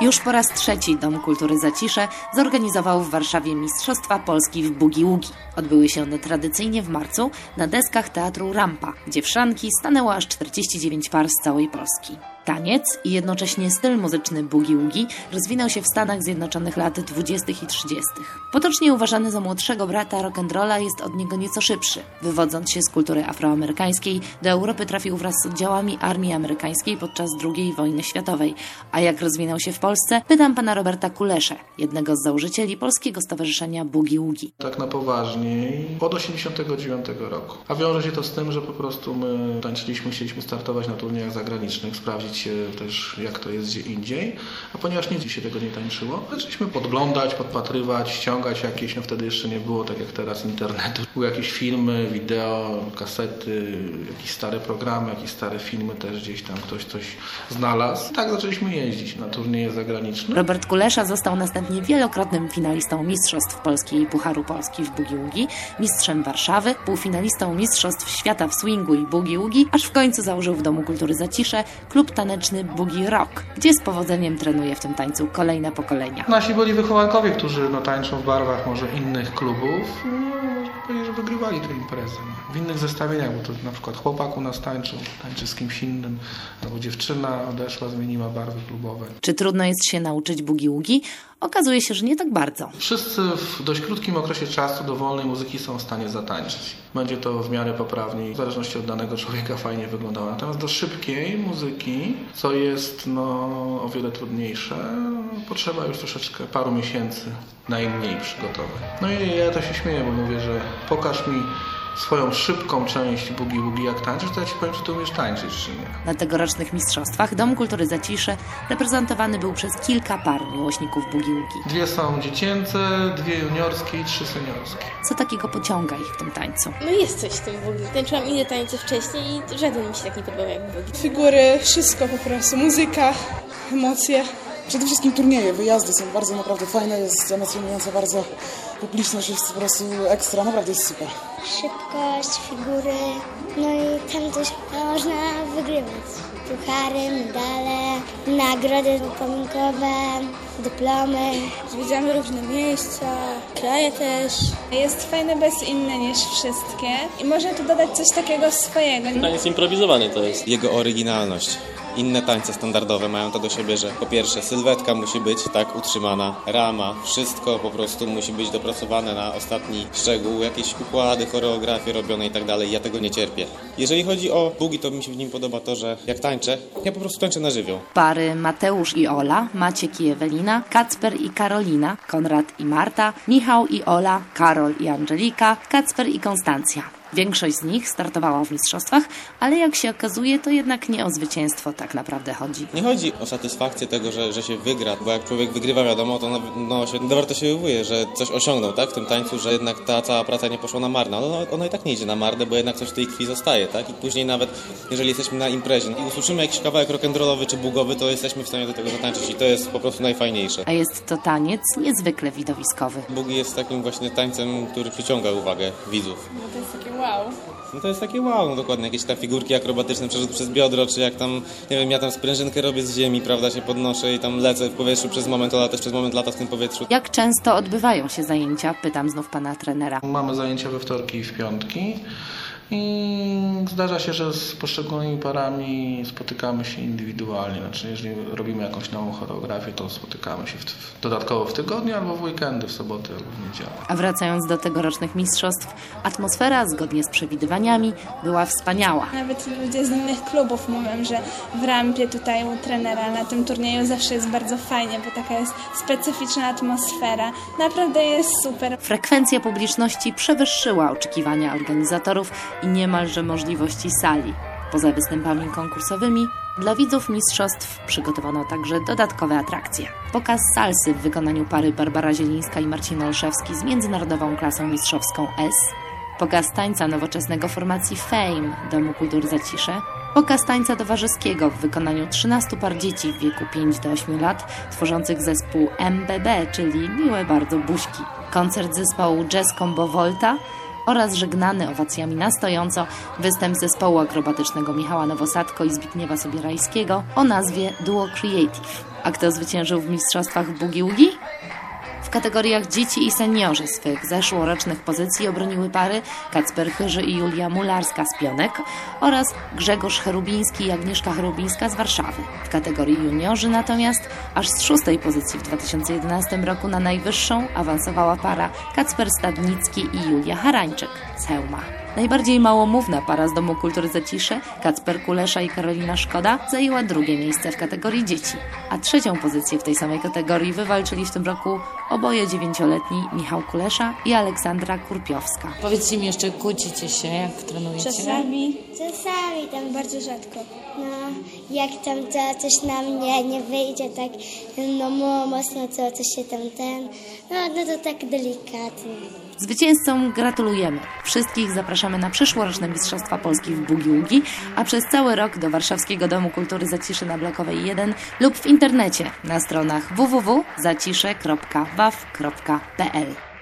Już po raz trzeci Dom Kultury Zacisze zorganizował w Warszawie Mistrzostwa Polski w Bugi Ługi. Odbyły się one tradycyjnie w marcu na deskach Teatru Rampa, gdzie w szranki stanęło aż 49 par z całej Polski. Taniec i jednocześnie styl muzyczny boogie-woogie rozwinął się w Stanach Zjednoczonych lat 20. i 30. Potocznie uważany za młodszego brata rock'n'rolla jest od niego nieco szybszy. Wywodząc się z kultury afroamerykańskiej, do Europy trafił wraz z oddziałami armii amerykańskiej podczas II wojny światowej. A jak rozwinął się w Polsce? Pytam pana Roberta Kulesze, jednego z założycieli Polskiego Stowarzyszenia Boogie-Woogie. Tak na poważniej od 89 roku. A wiąże się to z tym, że po prostu my tańczyliśmy, chcieliśmy startować na turniejach zagranicznych, sprawdzić też jak to jest gdzie indziej, a ponieważ nigdy się tego nie tańczyło, zaczęliśmy podglądać, podpatrywać, ściągać jakieś, no wtedy jeszcze nie było tak jak teraz internetu. Były jakieś filmy, wideo, kasety, jakieś stare programy, jakieś stare filmy też gdzieś tam ktoś coś znalazł. Tak zaczęliśmy jeździć na turnieje zagraniczne. Robert Kulesza został następnie wielokrotnym finalistą Mistrzostw Polski i Pucharu Polski w Boogie mistrzem Warszawy, półfinalistą Mistrzostw Świata w swingu i boogie aż w końcu założył w Domu Kultury Zacisze klub taneczny Boogie Rock, gdzie z powodzeniem trenuje w tym tańcu kolejne pokolenia. Nasi byli wychowankowie, którzy no, tańczą w barwach może innych klubów, no, wygrywali tę imprezę. W innych zestawieniach, bo to na przykład chłopak u nas tańczył, tańczy z kimś innym, albo dziewczyna odeszła, zmieniła barwy klubowe. Czy trudno jest się nauczyć bugi-ługi? Okazuje się, że nie tak bardzo. Wszyscy w dość krótkim okresie czasu do wolnej muzyki są w stanie zatańczyć. Będzie to w miarę poprawnie, w zależności od danego człowieka fajnie wyglądało. Natomiast do szybkiej muzyki, co jest no, o wiele trudniejsze, potrzeba już troszeczkę paru miesięcy najmniej przygotować. No i ja to się śmieję, bo mówię, że pokaż mi swoją szybką część bugi bugi jak tańczysz, to ja ci powiem, czy ty umiesz tańczyć, czy nie. Na tegorocznych mistrzostwach Dom Kultury Zacisze reprezentowany był przez kilka par miłośników bugi bugi. Dwie są dziecięce, dwie juniorskie i trzy seniorskie. Co takiego pociąga ich w tym tańcu? No jest coś w tym bugi. Tańczyłam inne tańce wcześniej i żaden mi się tak nie podobał jak bugi. Figury, wszystko po prostu, muzyka, emocje. Przede wszystkim turnieje, wyjazdy są bardzo naprawdę fajne, jest emocjonujące bardzo, publiczność jest po prostu ekstra, naprawdę jest super. Szybkość, figury, no i tam też można wygrywać. Puchary, medale, nagrody upominkowe, dyplomy. Zwiedzamy różne miejsca, kraje też. Jest fajne bez inne niż wszystkie i można tu dodać coś takiego swojego. Taniec improwizowany to jest. Jego oryginalność. Inne tańce standardowe mają to do siebie, że po pierwsze sylwetka musi być tak utrzymana, rama, wszystko po prostu musi być dopracowane na ostatni szczegół, jakieś układy, choreografie robione i tak dalej. Ja tego nie cierpię. Jeżeli chodzi o bugi, to mi się w nim podoba to, że jak tańczę, ja po prostu tańczę na żywioł. Pary Mateusz i Ola, Maciek i Ewelina, Kacper i Karolina, Konrad i Marta, Michał i Ola, Karol i Angelika, Kacper i Konstancja. Większość z nich startowała w mistrzostwach, ale jak się okazuje, to jednak nie o zwycięstwo tak naprawdę chodzi. Nie chodzi o satysfakcję tego, że, że się wygra, bo jak człowiek wygrywa, wiadomo, to no, no się dowartościowuje, że coś osiągnął tak, w tym tańcu, że jednak ta cała praca nie poszła na marne. No, ona i tak nie idzie na marne, bo jednak coś w tej krwi zostaje, tak? I później nawet, jeżeli jesteśmy na imprezie i usłyszymy jakiś kawałek rock'n'rollowy czy bugowy, to jesteśmy w stanie do tego zatańczyć i to jest po prostu najfajniejsze. A jest to taniec niezwykle widowiskowy. Bugi jest takim właśnie tańcem, który przyciąga uwagę widzów. No to jest takie wow. No to jest takie wow, no dokładnie, jakieś tam figurki akrobatyczne przerzut przez biodro, czy jak tam, nie wiem, ja tam sprężynkę robię z ziemi, prawda, się podnoszę i tam lecę w powietrzu przez moment, ale też przez moment lata w tym powietrzu. Jak często odbywają się zajęcia? Pytam znów pana trenera. Mamy zajęcia we wtorki i w piątki. I zdarza się, że z poszczególnymi parami spotykamy się indywidualnie. Znaczy, jeżeli robimy jakąś nową choreografię, to spotykamy się w, w, dodatkowo w tygodniu albo w weekendy, w soboty albo w niedzielę. A wracając do tegorocznych mistrzostw, atmosfera zgodnie z przewidywaniami była wspaniała. Nawet ludzie z innych klubów mówią, że w rampie tutaj u trenera na tym turnieju zawsze jest bardzo fajnie, bo taka jest specyficzna atmosfera. Naprawdę jest super. Frekwencja publiczności przewyższyła oczekiwania organizatorów i niemalże możliwości sali. Poza występami konkursowymi, dla widzów mistrzostw przygotowano także dodatkowe atrakcje. Pokaz salsy w wykonaniu pary Barbara Zielińska i Marcin Olszewski z międzynarodową klasą mistrzowską S, pokaz tańca nowoczesnego formacji Fame Domu Kultury Zacisze, pokaz tańca towarzyskiego w wykonaniu 13 par dzieci w wieku 5 do 8 lat, tworzących zespół MBB, czyli Miłe Bardzo Buźki, koncert zespołu Jazz Combo Volta, oraz żegnany owacjami na stojąco występ zespołu akrobatycznego Michała Nowosadko i Zbigniewa Sobierajskiego o nazwie Duo Creative. A kto zwyciężył w mistrzostwach Boogie Woogie? Kategoriach dzieci i seniorzy swych zeszłorocznych pozycji obroniły pary Kacper Chyży i Julia Mularska z Pionek oraz Grzegorz Cherubiński i Agnieszka Cherubińska z Warszawy. W kategorii juniorzy natomiast aż z szóstej pozycji w 2011 roku na najwyższą awansowała para Kacper Stadnicki i Julia Harańczyk z Hełma. Najbardziej małomówna para z Domu Kultury Zacisze, Kacper Kulesza i Karolina Szkoda, zajęła drugie miejsce w kategorii dzieci, a trzecią pozycję w tej samej kategorii wywalczyli w tym roku oboje dziewięcioletni Michał Kulesza i Aleksandra Kurpiowska. Powiedzcie mi jeszcze, kłócicie się, jak trenujecie? Czasami Czasami tam bardzo rzadko. No, jak tam to coś na mnie nie wyjdzie tak no mo- mocno, co coś się tam ten, no, no to tak delikatnie. Zwycięzcom gratulujemy. Wszystkich zapraszamy na przyszłoroczne Mistrzostwa Polski w Bugi Ługi, a przez cały rok do Warszawskiego Domu Kultury Zaciszy na Blokowej 1 lub w internecie na stronach www.zacisze.waw.pl.